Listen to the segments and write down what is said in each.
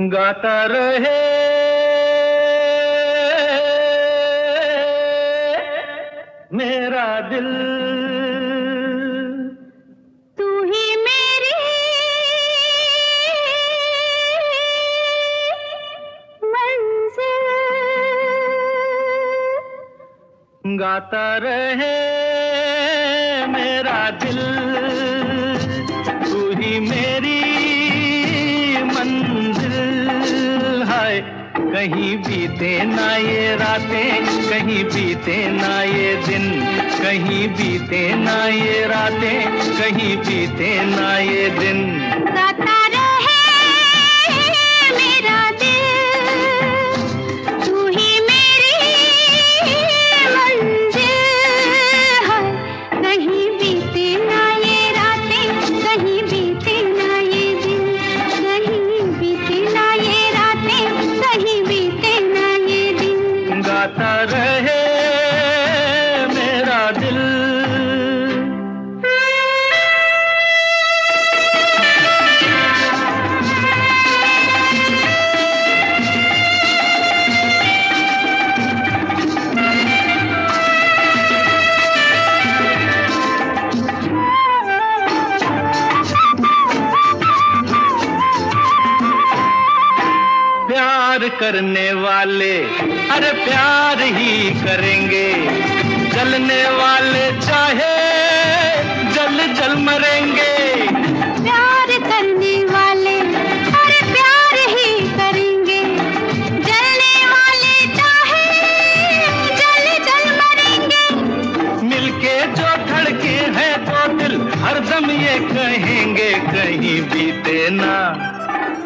गाता रहे। मेरा दिल। तू ही मेरी। मंजिल गाता रहे मेरा दिल। कहीं बीते ना ये रातें, कहीं बीते ना ये दिन, कहीं बीते ना ये रातें, कहीं बीते ना ये दिन। गाता रहे प्यार करने वाले अरे प्यार ही करेंगे। जलने वाले चाहे जल जल मरेंगे। प्यार करने वाले अरे प्यार ही करेंगे। जलने वाले चाहे जल जल मरेंगे। मिलके जो धड़के हैं दो दिल हरदम ये कहेंगे कहीं बीते ना।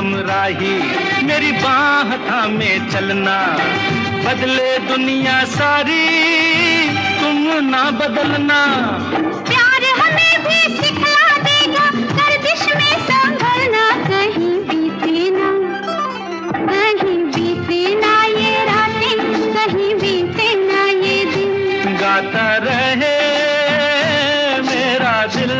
हमराही मेरी बाह थामे चलना। बदले दुनिया सारी तुम ना बदलना। प्यार हमें भी सिखला देगा गर्दिश में संभलना कहीं बीते ना कहीं बीते ना ये रातें कहीं बीते ना ये दिन। गाता रहे मेरा दिल।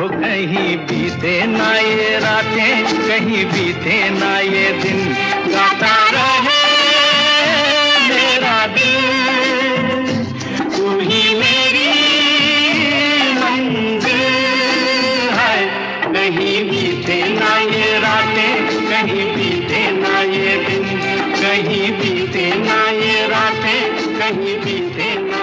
हो कहीं बीते ना ये रातें, कहीं बीते ना ये दिन। गाता रहे मेरा दिल, तू मेरी कहीं बीते ना ये रातें, कहीं दिन। कहीं बीते ना ये रातें, कहीं बीते ना